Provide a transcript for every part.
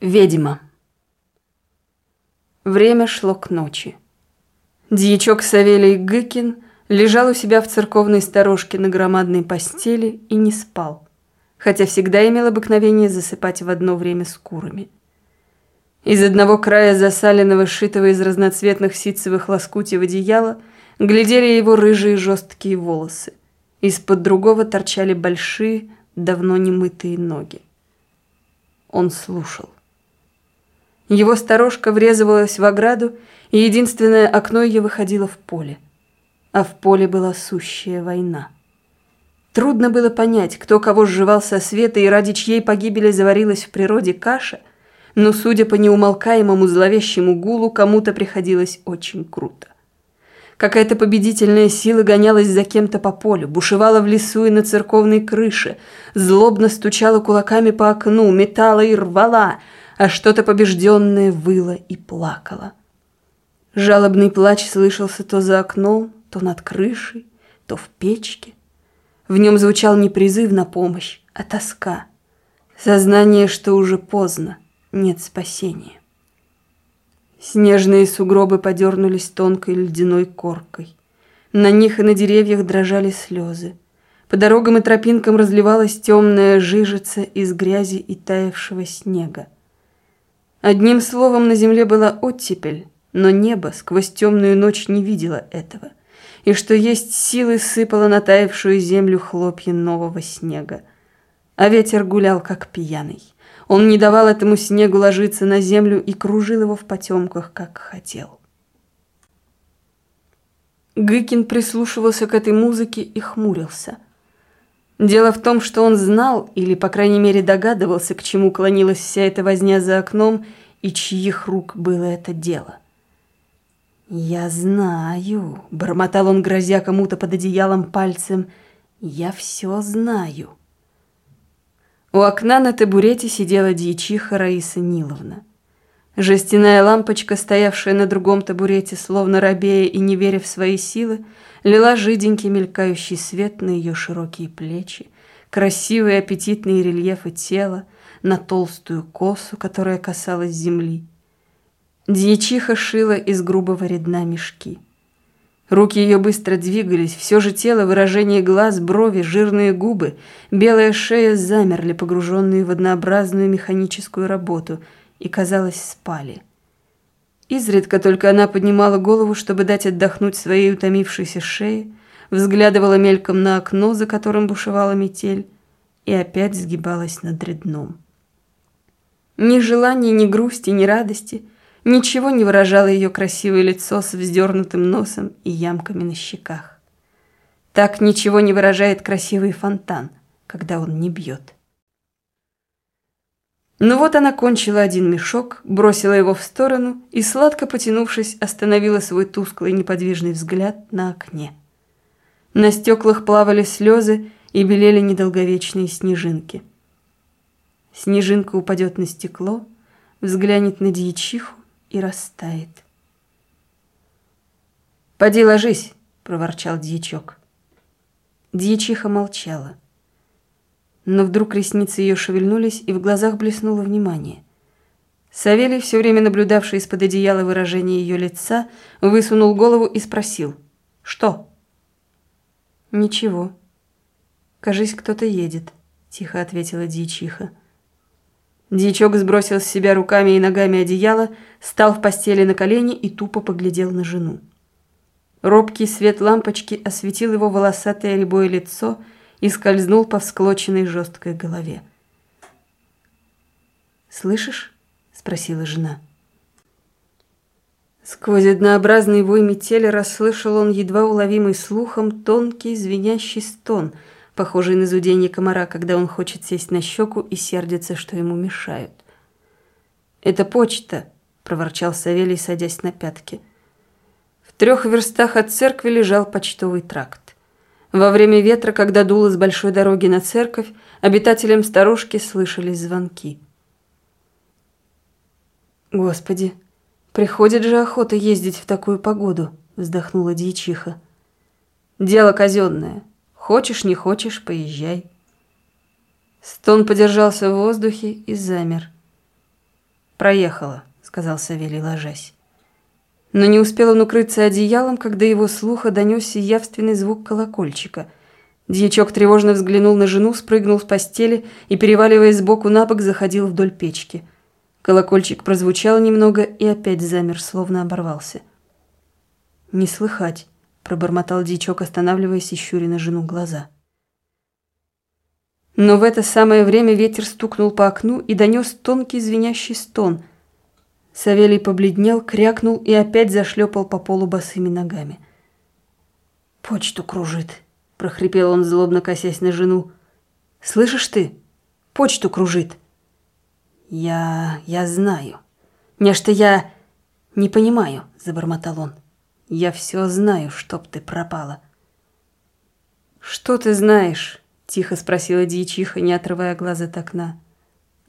Ведьма. Время шло к ночи. Дьячок Савелий Гыкин лежал у себя в церковной сторожке на громадной постели и не спал, хотя всегда имел обыкновение засыпать в одно время с курами. Из одного края засаленного, сшитого из разноцветных ситцевых лоскутьев одеяла глядели его рыжие жесткие волосы. Из-под другого торчали большие, давно немытые ноги. Он слушал. Его сторожка врезывалась в ограду, и единственное окно ее выходило в поле. А в поле была сущая война. Трудно было понять, кто кого сживал со света и ради чьей погибели заварилась в природе каша, но, судя по неумолкаемому зловещему гулу, кому-то приходилось очень круто. Какая-то победительная сила гонялась за кем-то по полю, бушевала в лесу и на церковной крыше, злобно стучала кулаками по окну, метала и рвала — а что-то побежденное выло и плакало. Жалобный плач слышался то за окном, то над крышей, то в печке. В нем звучал не призыв на помощь, а тоска. Сознание, что уже поздно, нет спасения. Снежные сугробы подернулись тонкой ледяной коркой. На них и на деревьях дрожали слезы. По дорогам и тропинкам разливалась темная жижица из грязи и таявшего снега. Одним словом, на земле была оттепель, но небо сквозь темную ночь не видело этого, и что есть силы сыпало на таявшую землю хлопья нового снега. А ветер гулял, как пьяный. Он не давал этому снегу ложиться на землю и кружил его в потемках, как хотел. Гыкин прислушивался к этой музыке и хмурился – Дело в том, что он знал, или, по крайней мере, догадывался, к чему клонилась вся эта возня за окном, и чьих рук было это дело. «Я знаю», — бормотал он, грозя кому-то под одеялом пальцем, — «я все знаю». У окна на табурете сидела дьячиха Раиса Ниловна. Жестяная лампочка, стоявшая на другом табурете, словно робея и не веря в свои силы, лила жиденький мелькающий свет на ее широкие плечи, красивые аппетитные рельефы тела, на толстую косу, которая касалась земли. Дьячиха шила из грубого редна мешки. Руки ее быстро двигались, все же тело, выражение глаз, брови, жирные губы, белая шея замерли, погруженные в однообразную механическую работу, и, казалось, спали – Изредка только она поднимала голову, чтобы дать отдохнуть своей утомившейся шее, взглядывала мельком на окно, за которым бушевала метель, и опять сгибалась над редном. Ни желания, ни грусти, ни радости ничего не выражало ее красивое лицо с вздернутым носом и ямками на щеках. Так ничего не выражает красивый фонтан, когда он не бьет. Ну вот она кончила один мешок, бросила его в сторону и, сладко потянувшись, остановила свой тусклый неподвижный взгляд на окне. На стеклах плавали слезы и белели недолговечные снежинки. Снежинка упадет на стекло, взглянет на дьячиху и растает. «Поди ложись!» — проворчал дьячок. Дьячиха молчала. Но вдруг ресницы ее шевельнулись, и в глазах блеснуло внимание. Савелий, все время наблюдавший из-под одеяла выражение ее лица, высунул голову и спросил. «Что?» «Ничего. Кажись, кто-то едет», — тихо ответила дьячиха. Дьячок сбросил с себя руками и ногами одеяло, стал в постели на колени и тупо поглядел на жену. Робкий свет лампочки осветил его волосатое рябое лицо — и скользнул по всклоченной жесткой голове. «Слышишь?» — спросила жена. Сквозь однообразный вой метели расслышал он едва уловимый слухом тонкий звенящий стон, похожий на зудение комара, когда он хочет сесть на щеку и сердится, что ему мешают. «Это почта», — проворчал Савелий, садясь на пятки. В трех верстах от церкви лежал почтовый тракт. Во время ветра, когда дуло с большой дороги на церковь, обитателям сторожки слышались звонки. «Господи, приходит же охота ездить в такую погоду», — вздохнула дьячиха. «Дело казенное. Хочешь, не хочешь, поезжай». Стон подержался в воздухе и замер. проехала», — сказал Савелий, ложась. Но не успел он укрыться одеялом, когда его слуха донесся явственный звук колокольчика. Дьячок тревожно взглянул на жену, спрыгнул с постели и, переваливаясь сбоку на бок, заходил вдоль печки. Колокольчик прозвучал немного и опять замер, словно оборвался. «Не слыхать», — пробормотал дьячок, останавливаясь и щуря на жену глаза. Но в это самое время ветер стукнул по окну и донес тонкий звенящий стон — Савелий побледнел, крякнул и опять зашлепал по полу босыми ногами. «Почту кружит», — прохрипел он, злобно косясь на жену. «Слышишь ты? Почту кружит». «Я... я знаю. Нечто я не понимаю», — забормотал он. «Я все знаю, чтоб ты пропала». «Что ты знаешь?» — тихо спросила дьячиха, не отрывая глаз от окна.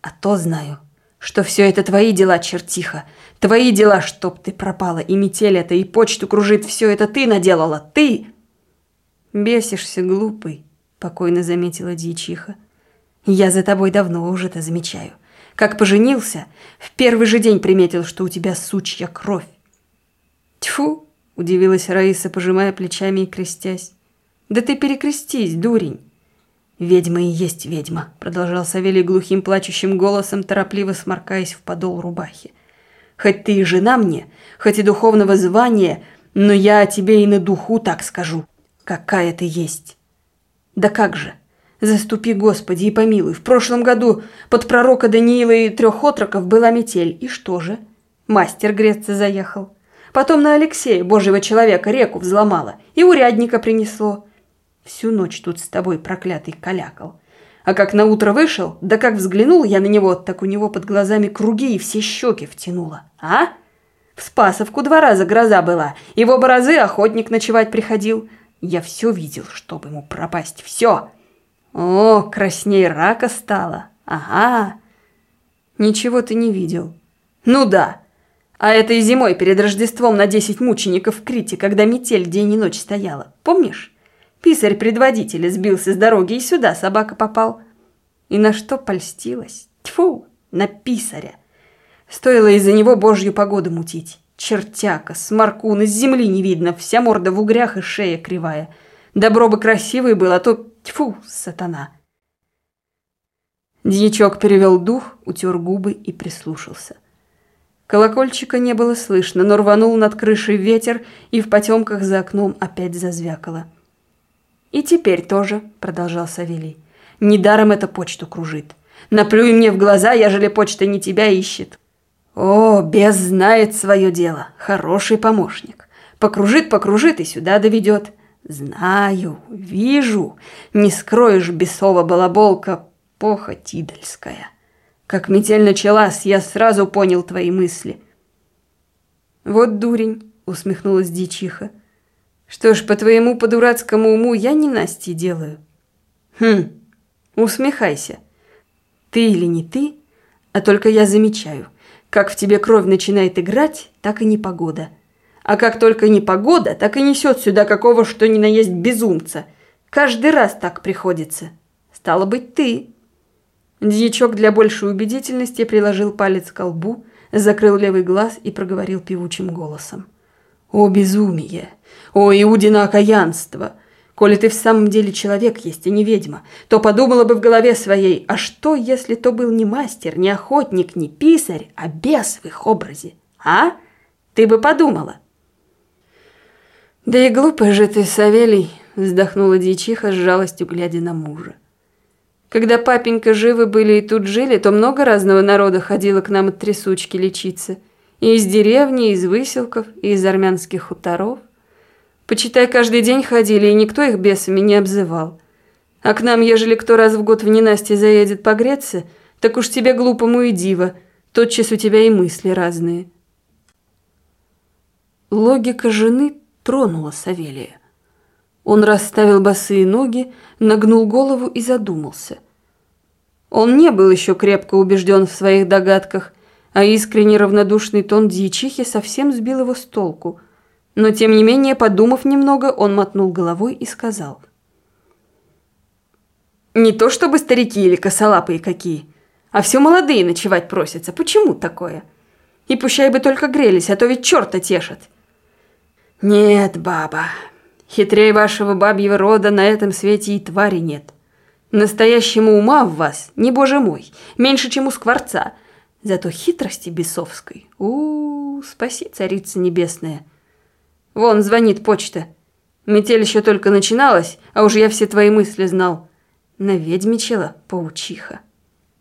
«А то знаю», что все это твои дела, чертиха. Твои дела, чтоб ты пропала, и метель это, и почту кружит, все это ты наделала, ты!» «Бесишься, глупый», — покойно заметила дьячиха. «Я за тобой давно уже-то замечаю. Как поженился, в первый же день приметил, что у тебя сучья кровь». «Тьфу!» — удивилась Раиса, пожимая плечами и крестясь. «Да ты перекрестись, дурень!» «Ведьма и есть ведьма», — продолжал Савелий глухим плачущим голосом, торопливо сморкаясь в подол рубахи. «Хоть ты и жена мне, хоть и духовного звания, но я о тебе и на духу так скажу. Какая ты есть!» «Да как же! Заступи, Господи, и помилуй. В прошлом году под пророка Даниила и трех отроков была метель. И что же? Мастер греться заехал. Потом на Алексея, божьего человека, реку взломала и урядника принесло. Всю ночь тут с тобой проклятый калякал. А как на утро вышел, да как взглянул я на него, так у него под глазами круги и все щеки втянуло. А? В Спасовку два раза гроза была, и в оба раза охотник ночевать приходил. Я все видел, чтобы ему пропасть, все. О, красней рака стало. Ага. Ничего ты не видел. Ну да. А этой зимой перед Рождеством на десять мучеников в Крите, когда метель день и ночь стояла. Помнишь? Писарь предводителя сбился с дороги, и сюда собака попал. И на что польстилась? Тьфу, на писаря. Стоило из-за него божью погоду мутить. Чертяка, сморкун, из земли не видно, вся морда в угрях и шея кривая. Добро бы красивый был, а то тьфу, сатана. Дьячок перевел дух, утер губы и прислушался. Колокольчика не было слышно, но рванул над крышей ветер, и в потемках за окном опять зазвякало. «И теперь тоже», — продолжал Савелий. «Недаром эта почту кружит. Наплюй мне в глаза, ежели почта не тебя ищет». «О, бес знает свое дело. Хороший помощник. Покружит, покружит и сюда доведет. Знаю, вижу. Не скроешь бесова балаболка, похоть идольская. Как метель началась, я сразу понял твои мысли». «Вот дурень», — усмехнулась дичиха. Что ж, по твоему по-дурацкому уму я не Насти делаю. Хм, усмехайся. Ты или не ты, а только я замечаю, как в тебе кровь начинает играть, так и непогода. А как только непогода, так и несет сюда какого что ни на есть безумца. Каждый раз так приходится. Стало быть, ты. Дьячок для большей убедительности приложил палец к колбу, закрыл левый глаз и проговорил певучим голосом. «О, безумие! О, Иудина окаянство! Коли ты в самом деле человек есть, а не ведьма, то подумала бы в голове своей, а что, если то был не мастер, не охотник, не писарь, а бес в их образе? А? Ты бы подумала!» «Да и глупый же ты, Савелий!» – вздохнула дьячиха с жалостью, глядя на мужа. «Когда папенька живы были и тут жили, то много разного народа ходило к нам от трясучки лечиться – и из деревни, и из выселков, и из армянских хуторов. Почитай, каждый день ходили, и никто их бесами не обзывал. А к нам, ежели кто раз в год в ненастье заедет погреться, так уж тебе глупому и диво, тотчас у тебя и мысли разные. Логика жены тронула Савелия. Он расставил босые ноги, нагнул голову и задумался. Он не был еще крепко убежден в своих догадках – а искренне равнодушный тон дьячихи совсем сбил его с толку. Но, тем не менее, подумав немного, он мотнул головой и сказал. «Не то чтобы старики или косолапые какие, А все молодые ночевать просятся. Почему такое? И пущай бы только грелись, а то ведь черта тешат. Нет, баба, хитрее вашего бабьего рода на этом свете и твари нет. Настоящему ума в вас, не боже мой, меньше, чем у скворца. Зато хитрости бесовской. у, -у, -у спаси, царица небесная. Вон, звонит почта. Метель еще только начиналась, а уж я все твои мысли знал. Наведьмичала паучиха.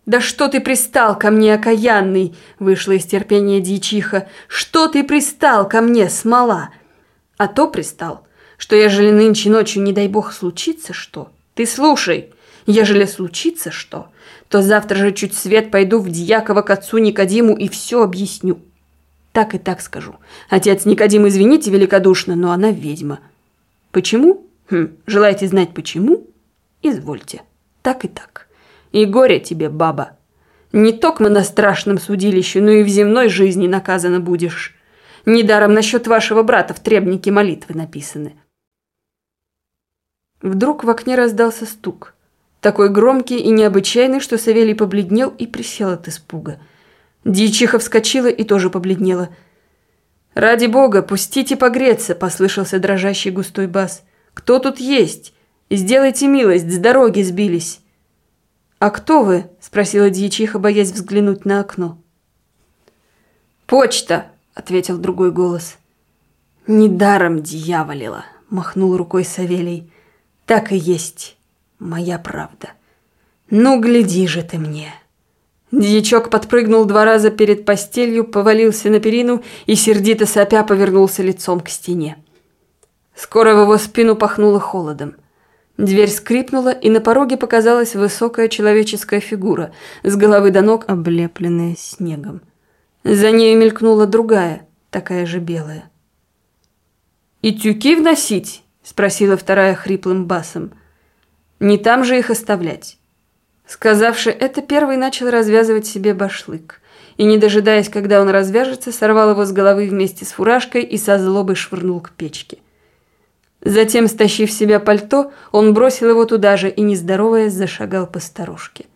«Да что ты пристал ко мне, окаянный?» – вышла из терпения дьячиха. «Что ты пристал ко мне, смола?» «А то пристал, что ежели нынче ночью, не дай бог, случится что, ты слушай, ежели случится что, то завтра же чуть свет пойду в Дьякова к отцу Никодиму и все объясню. Так и так скажу. Отец Никодим, извините великодушно, но она ведьма. Почему? Хм, желаете знать почему? Извольте. Так и так. И горе тебе, баба. Не только на страшном судилище, но и в земной жизни наказана будешь. Недаром насчет вашего брата в требнике молитвы написаны. Вдруг в окне раздался стук. Такой громкий и необычайный, что Савелий побледнел и присел от испуга. Дьячиха вскочила и тоже побледнела. «Ради бога, пустите погреться!» – послышался дрожащий густой бас. «Кто тут есть? Сделайте милость, с дороги сбились!» «А кто вы?» – спросила дьячиха, боясь взглянуть на окно. «Почта!» – ответил другой голос. «Недаром дьяволила!» – махнул рукой Савелий. «Так и есть!» моя правда. Ну, гляди же ты мне!» Дьячок подпрыгнул два раза перед постелью, повалился на перину и, сердито сопя, повернулся лицом к стене. Скоро в его спину пахнуло холодом. Дверь скрипнула, и на пороге показалась высокая человеческая фигура, с головы до ног облепленная снегом. За ней мелькнула другая, такая же белая. «И тюки вносить?» – спросила вторая хриплым басом. Не там же их оставлять. Сказавши это, первый начал развязывать себе башлык. И, не дожидаясь, когда он развяжется, сорвал его с головы вместе с фуражкой и со злобой швырнул к печке. Затем, стащив себя пальто, он бросил его туда же и, не здороваясь, зашагал по сторожке.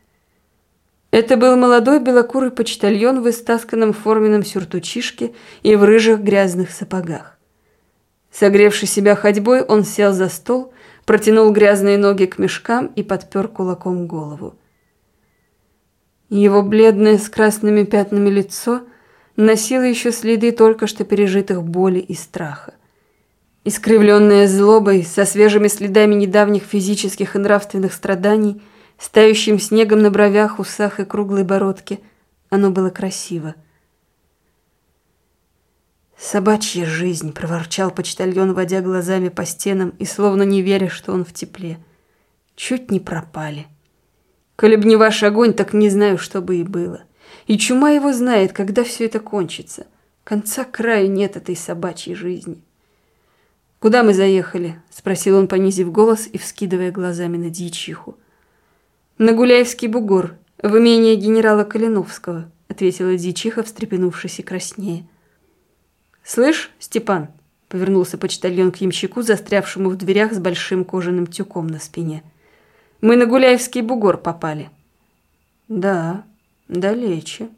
Это был молодой белокурый почтальон в истасканном форменном сюртучишке и в рыжих грязных сапогах. Согревший себя ходьбой, он сел за стол протянул грязные ноги к мешкам и подпер кулаком голову. Его бледное с красными пятнами лицо носило еще следы только что пережитых боли и страха. Искривленное злобой, со свежими следами недавних физических и нравственных страданий, стающим снегом на бровях, усах и круглой бородке, оно было красиво. «Собачья жизнь!» – проворчал почтальон, водя глазами по стенам и словно не веря, что он в тепле. «Чуть не пропали. Коли б не ваш огонь, так не знаю, что бы и было. И чума его знает, когда все это кончится. Конца краю нет этой собачьей жизни». «Куда мы заехали?» – спросил он, понизив голос и вскидывая глазами на дьячиху. «На Гуляевский бугор, в имение генерала Калиновского», – ответила дьячиха, встрепенувшись и краснее. «Слышь, Степан!» – повернулся почтальон к ямщику, застрявшему в дверях с большим кожаным тюком на спине. «Мы на Гуляевский бугор попали». «Да, далече».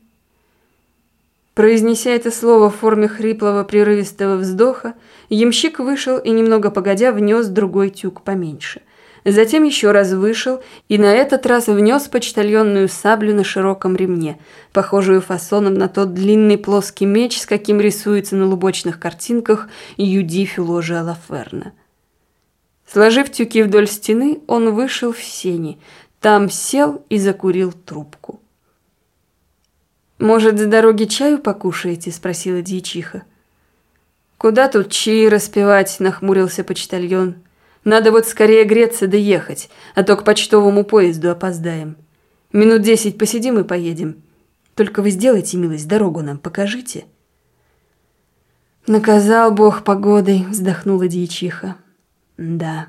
Произнеся это слово в форме хриплого прерывистого вздоха, ямщик вышел и, немного погодя, внес другой тюк поменьше – Затем еще раз вышел и на этот раз внес почтальонную саблю на широком ремне, похожую фасоном на тот длинный плоский меч, с каким рисуется на лубочных картинках Юдифи ложа Алаферна. Сложив тюки вдоль стены, он вышел в сени, там сел и закурил трубку. «Может, с дороги чаю покушаете?» – спросила дьячиха. «Куда тут чаи распевать?» – нахмурился почтальон. Надо вот скорее греться да ехать, а то к почтовому поезду опоздаем. Минут десять посидим и поедем. Только вы сделайте, милость, дорогу нам покажите». «Наказал Бог погодой», — вздохнула дьячиха. «Да.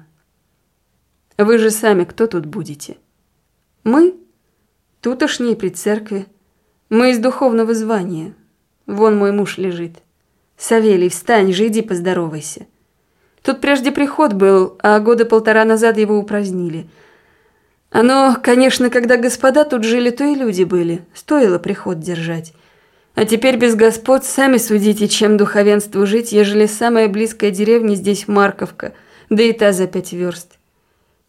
Вы же сами кто тут будете?» «Мы? Тутошние при церкви. Мы из духовного звания. Вон мой муж лежит. Савелий, встань же, иди поздоровайся». Тут прежде приход был, а года полтора назад его упразднили. Оно, конечно, когда господа тут жили, то и люди были. Стоило приход держать. А теперь без господ сами судите, чем духовенству жить, ежели самая близкая деревня здесь Марковка, да и та за пять верст.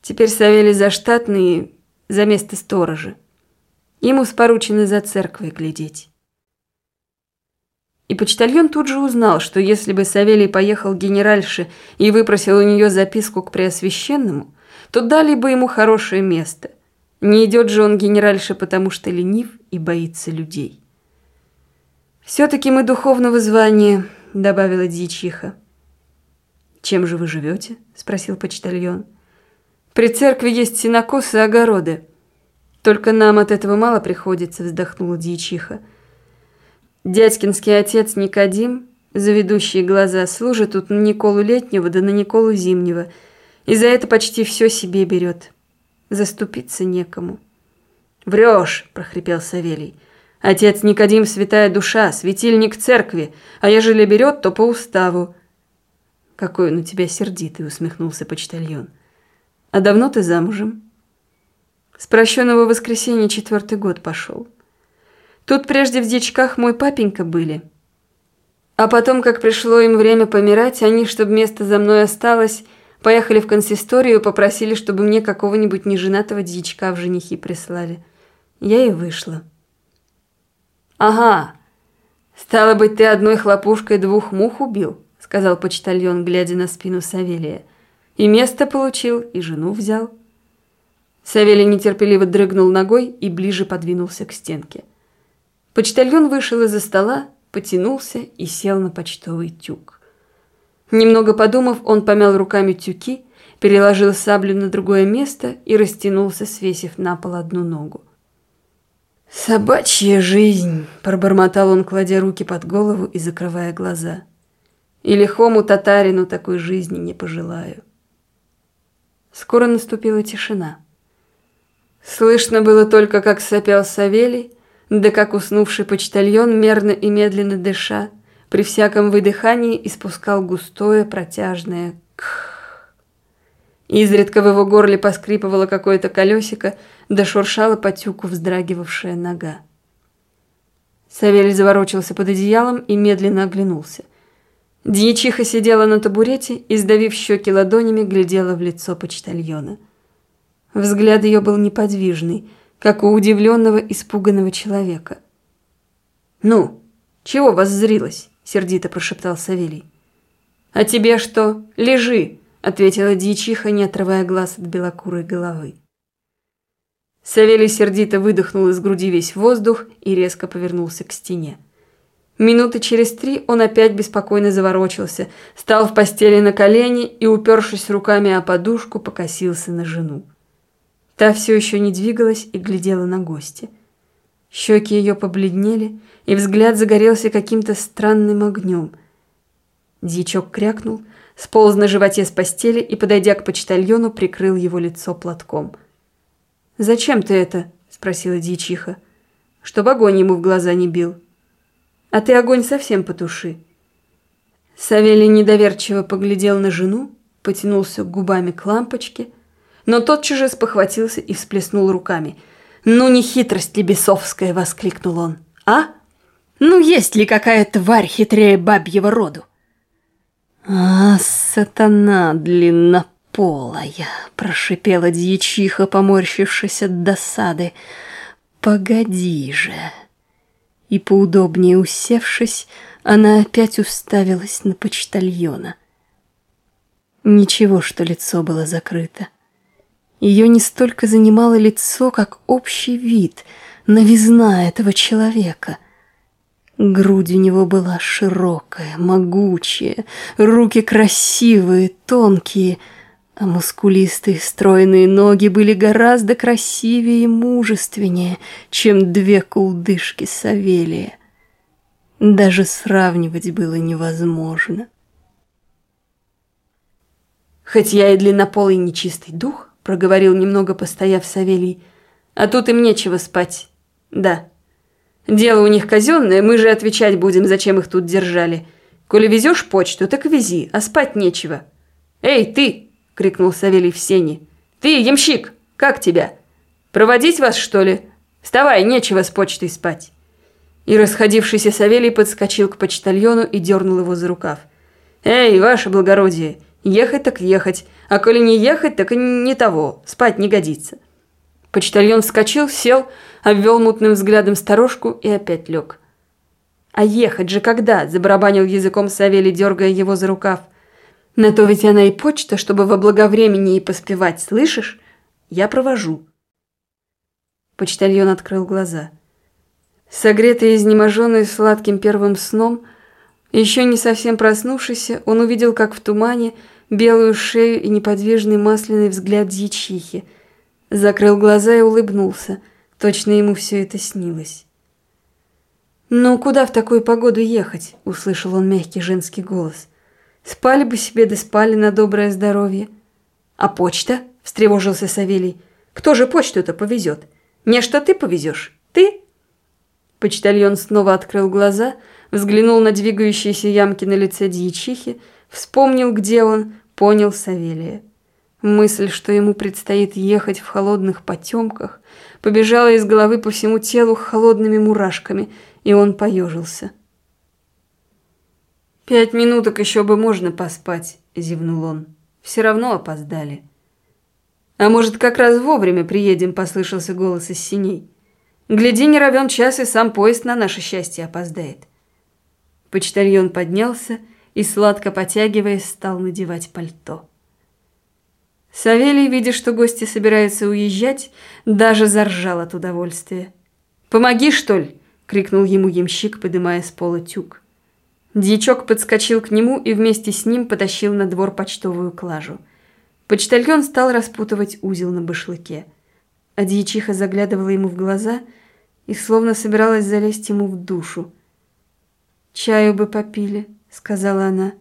Теперь Савелий заштатный за место сторожа. Ему споручено за церквой глядеть. И почтальон тут же узнал, что если бы Савелий поехал к генеральше и выпросил у нее записку к Преосвященному, то дали бы ему хорошее место. Не идет же он генеральше, потому что ленив и боится людей. «Все-таки мы духовного звания», — добавила дьячиха. «Чем же вы живете?» — спросил почтальон. «При церкви есть синокос и огороды. Только нам от этого мало приходится», — вздохнула дьячиха. «Дядькинский отец Никодим, заведущие глаза, служит тут на Николу Летнего да на Николу Зимнего — и за это почти все себе берет. Заступиться некому. «Врешь!» – прохрипел Савелий. «Отец Никодим – святая душа, светильник церкви, а ежели берет, то по уставу». «Какой он у тебя сердитый!» – усмехнулся почтальон. «А давно ты замужем?» «С прощенного воскресенья четвертый год пошел. Тут прежде в дичках мой папенька были». А потом, как пришло им время помирать, они, чтобы место за мной осталось, Поехали в консисторию, попросили, чтобы мне какого-нибудь неженатого дьячка в женихи прислали. Я и вышла. «Ага, стало быть, ты одной хлопушкой двух мух убил», сказал почтальон, глядя на спину Савелия. «И место получил, и жену взял». Савелий нетерпеливо дрыгнул ногой и ближе подвинулся к стенке. Почтальон вышел из-за стола, потянулся и сел на почтовый тюк. Немного подумав, он помял руками тюки, переложил саблю на другое место и растянулся, свесив на пол одну ногу. «Собачья жизнь!» – пробормотал он, кладя руки под голову и закрывая глаза. «И лихому татарину такой жизни не пожелаю». Скоро наступила тишина. Слышно было только, как сопел Савелий, да как уснувший почтальон, мерно и медленно дыша, при всяком выдыхании испускал густое протяжное «кх». Изредка в его горле поскрипывало какое-то колесико, да шуршала по тюку вздрагивавшая нога. Савелий заворочился под одеялом и медленно оглянулся. Дьячиха сидела на табурете и, сдавив щеки ладонями, глядела в лицо почтальона. Взгляд ее был неподвижный, как у удивленного, испуганного человека. «Ну, чего вас зрилось?» сердито прошептал Савелий. «А тебе что? Лежи!» — ответила дьячиха, не отрывая глаз от белокурой головы. Савелий сердито выдохнул из груди весь воздух и резко повернулся к стене. Минуты через три он опять беспокойно заворочился, стал в постели на колени и, упершись руками о подушку, покосился на жену. Та все еще не двигалась и глядела на гостя. Щеки ее побледнели, и взгляд загорелся каким-то странным огнем. Дьячок крякнул, сполз на животе с постели и, подойдя к почтальону, прикрыл его лицо платком. «Зачем ты это?» – спросила дьячиха. «Чтоб огонь ему в глаза не бил». «А ты огонь совсем потуши». Савелий недоверчиво поглядел на жену, потянулся губами к лампочке, но тотчас же спохватился и всплеснул руками. «Ну не хитрость ли бесовская!» – воскликнул он. «А?» Ну, есть ли какая тварь хитрее бабьего роду? А, сатана длиннополая, прошипела дьячиха, поморщившись от досады. Погоди же. И поудобнее усевшись, она опять уставилась на почтальона. Ничего, что лицо было закрыто. Ее не столько занимало лицо, как общий вид, новизна этого человека — Грудь у него была широкая, могучая, руки красивые, тонкие, а мускулистые стройные ноги были гораздо красивее и мужественнее, чем две кулдышки Савелия. Даже сравнивать было невозможно. «Хоть я и длиннополый нечистый дух», — проговорил немного постояв Савелий, — «а тут им нечего спать. Да». Дело у них казенное, мы же отвечать будем, зачем их тут держали. Коли везешь почту, так вези, а спать нечего. «Эй, ты!» — крикнул Савелий в сене. «Ты, ямщик, как тебя? Проводить вас, что ли? Вставай, нечего с почтой спать!» И расходившийся Савелий подскочил к почтальону и дернул его за рукав. «Эй, ваше благородие, ехать так ехать, а коли не ехать, так и не того, спать не годится». Почтальон вскочил, сел, обвел мутным взглядом сторожку и опять лег. «А ехать же когда?» – забарабанил языком Савелий, дергая его за рукав. «На то ведь она и почта, чтобы во благовремени и поспевать, слышишь? Я провожу». Почтальон открыл глаза. Согретый и изнеможенный сладким первым сном, еще не совсем проснувшийся, он увидел, как в тумане, белую шею и неподвижный масляный взгляд дьячихи. Закрыл глаза и улыбнулся. Точно ему все это снилось. «Ну, куда в такую погоду ехать?» – услышал он мягкий женский голос. «Спали бы себе, да спали на доброе здоровье». «А почта?» – встревожился Савелий. «Кто же почту-то повезет? Не что ты повезешь? Ты?» Почтальон снова открыл глаза, взглянул на двигающиеся ямки на лице дьячихи, вспомнил, где он, понял Савелия. Мысль, что ему предстоит ехать в холодных потемках, побежала из головы по всему телу холодными мурашками, и он поежился. «Пять минуток еще бы можно поспать», — зевнул он. «Все равно опоздали». «А может, как раз вовремя приедем?» — послышался голос из синей. Гляди, не равен час, и сам поезд на наше счастье опоздает. Почтальон поднялся и, сладко потягиваясь, стал надевать пальто. Савелий, видя, что гости собираются уезжать, даже заржал от удовольствия. «Помоги, что ли?» — крикнул ему ямщик, подымая с пола тюк. Дьячок подскочил к нему и вместе с ним потащил на двор почтовую клажу. Почтальон стал распутывать узел на башлыке. А дьячиха заглядывала ему в глаза — и словно собиралась залезть ему в душу. «Чаю бы попили», — сказала она.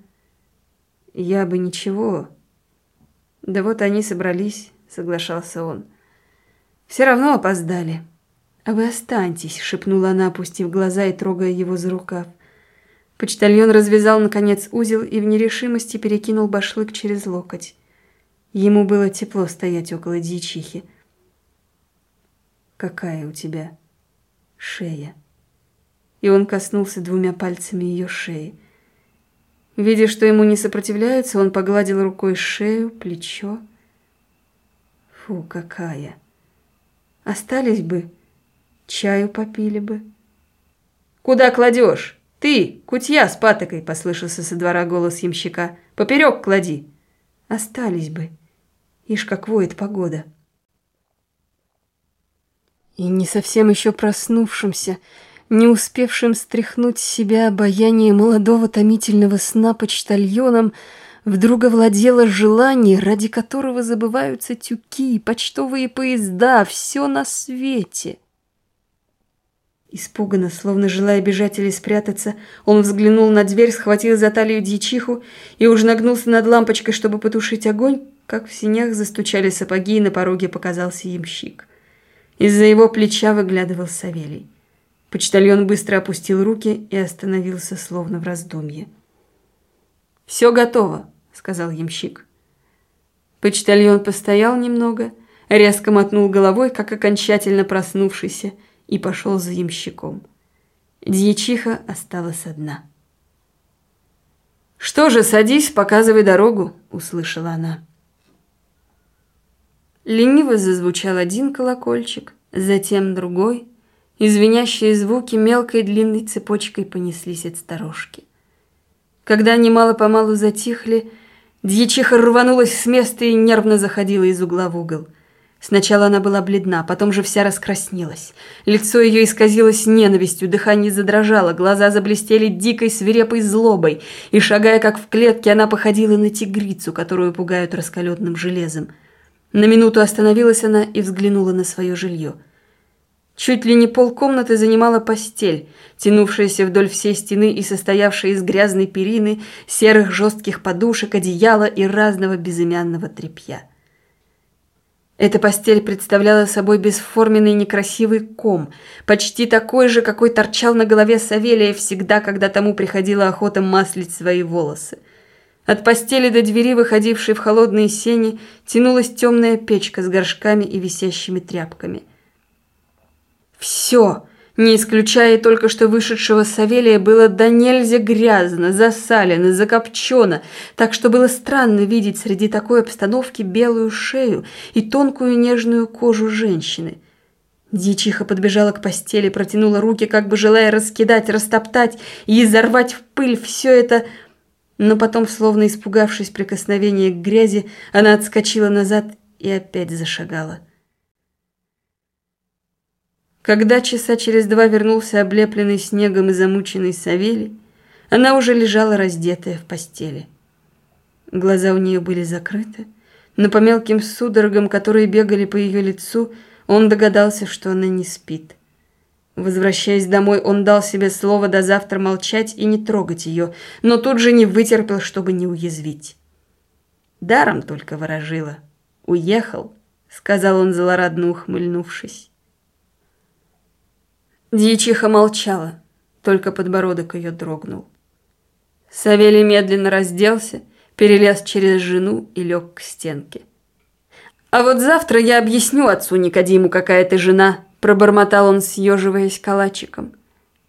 «Я бы ничего». «Да вот они собрались», — соглашался он. «Все равно опоздали». «А вы останьтесь», — шепнула она, опустив глаза и трогая его за рукав. Почтальон развязал, наконец, узел и в нерешимости перекинул башлык через локоть. Ему было тепло стоять около дьячихи. «Какая у тебя?» шея. И он коснулся двумя пальцами ее шеи. Видя, что ему не сопротивляются, он погладил рукой шею, плечо. Фу, какая! Остались бы, чаю попили бы. «Куда кладешь? Ты, кутья с патокой!» — послышался со двора голос ямщика. «Поперек клади!» «Остались бы. Ишь, как воет погода!» И не совсем еще проснувшимся, не успевшим стряхнуть с себя обаяние молодого томительного сна почтальоном, вдруг овладело желание, ради которого забываются тюки, почтовые поезда, все на свете. Испуганно, словно желая бежать или спрятаться, он взглянул на дверь, схватил за талию дьячиху и уж нагнулся над лампочкой, чтобы потушить огонь, как в синях застучали сапоги, и на пороге показался ямщик. Из-за его плеча выглядывал Савелий. Почтальон быстро опустил руки и остановился, словно в раздумье. «Все готово», — сказал ямщик. Почтальон постоял немного, резко мотнул головой, как окончательно проснувшийся, и пошел за ямщиком. Дьячиха осталась одна. «Что же, садись, показывай дорогу», — услышала она. Лениво зазвучал один колокольчик, затем другой, и звенящие звуки мелкой длинной цепочкой понеслись от сторожки. Когда они мало-помалу затихли, дьячиха рванулась с места и нервно заходила из угла в угол. Сначала она была бледна, потом же вся раскраснелась. Лицо ее исказилось ненавистью, дыхание задрожало, глаза заблестели дикой свирепой злобой, и, шагая как в клетке, она походила на тигрицу, которую пугают раскаленным железом. На минуту остановилась она и взглянула на свое жилье. Чуть ли не полкомнаты занимала постель, тянувшаяся вдоль всей стены и состоявшая из грязной перины, серых жестких подушек, одеяла и разного безымянного тряпья. Эта постель представляла собой бесформенный некрасивый ком, почти такой же, какой торчал на голове Савелия всегда, когда тому приходила охота маслить свои волосы. От постели до двери, выходившей в холодные сени, тянулась темная печка с горшками и висящими тряпками. Все, не исключая только что вышедшего Савелия, было до нельзя грязно, засалено, закопчено, так что было странно видеть среди такой обстановки белую шею и тонкую нежную кожу женщины. Дьячиха подбежала к постели, протянула руки, как бы желая раскидать, растоптать и изорвать в пыль все это но потом, словно испугавшись прикосновения к грязи, она отскочила назад и опять зашагала. Когда часа через два вернулся облепленный снегом и замученный Савелий, она уже лежала раздетая в постели. Глаза у нее были закрыты, но по мелким судорогам, которые бегали по ее лицу, он догадался, что она не спит. Возвращаясь домой, он дал себе слово до завтра молчать и не трогать ее, но тут же не вытерпел, чтобы не уязвить. Даром только ворожила. «Уехал», — сказал он, злорадно ухмыльнувшись. Дьячиха молчала, только подбородок ее дрогнул. Савелий медленно разделся, перелез через жену и лег к стенке. «А вот завтра я объясню отцу Никодиму, какая ты жена», Пробормотал он, съеживаясь калачиком.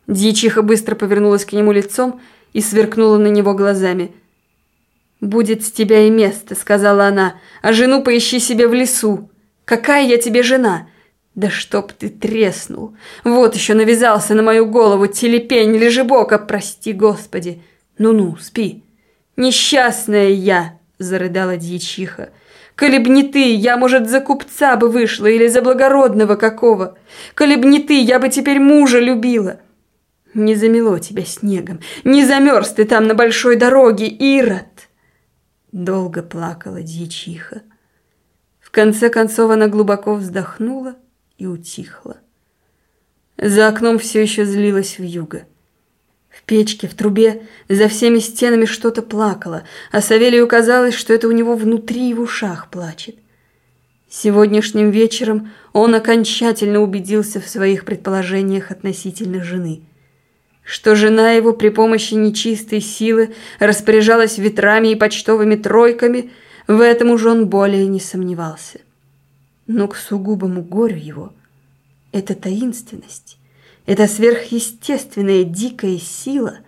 Дьячиха быстро повернулась к нему лицом и сверкнула на него глазами. «Будет с тебя и место», — сказала она, — «а жену поищи себе в лесу. Какая я тебе жена?» «Да чтоб ты треснул! Вот еще навязался на мою голову телепень лежебока, прости господи! Ну-ну, спи!» «Несчастная я!» — зарыдала дьячиха. Коли б не ты, я, может, за купца бы вышла или за благородного какого. Коли б не ты, я бы теперь мужа любила. Не замело тебя снегом, не замерз ты там на большой дороге, Ирод. Долго плакала дьячиха. В конце концов она глубоко вздохнула и утихла. За окном все еще злилась вьюга. В печке, в трубе, за всеми стенами что-то плакало, а Савелию казалось, что это у него внутри и в ушах плачет. Сегодняшним вечером он окончательно убедился в своих предположениях относительно жены. Что жена его при помощи нечистой силы распоряжалась ветрами и почтовыми тройками, в этом уже он более не сомневался. Но к сугубому горю его эта таинственность эта сверхъестественная дикая сила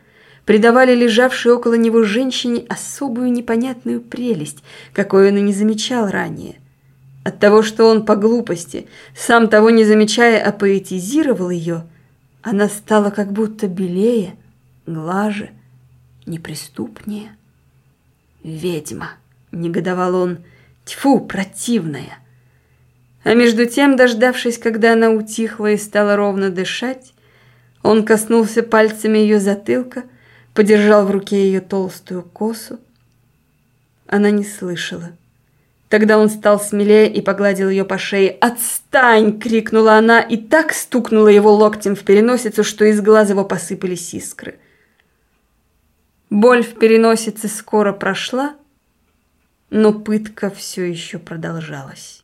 придавали лежавшей около него женщине особую непонятную прелесть, какой он и не замечал ранее. От того, что он по глупости, сам того не замечая, апоэтизировал ее, она стала как будто белее, глаже, неприступнее. «Ведьма!» — негодовал он. «Тьфу, противная!» А между тем, дождавшись, когда она утихла и стала ровно дышать, он коснулся пальцами ее затылка, подержал в руке ее толстую косу. Она не слышала. Тогда он стал смелее и погладил ее по шее. «Отстань!» — крикнула она и так стукнула его локтем в переносицу, что из глаз его посыпались искры. Боль в переносице скоро прошла, но пытка все еще продолжалась.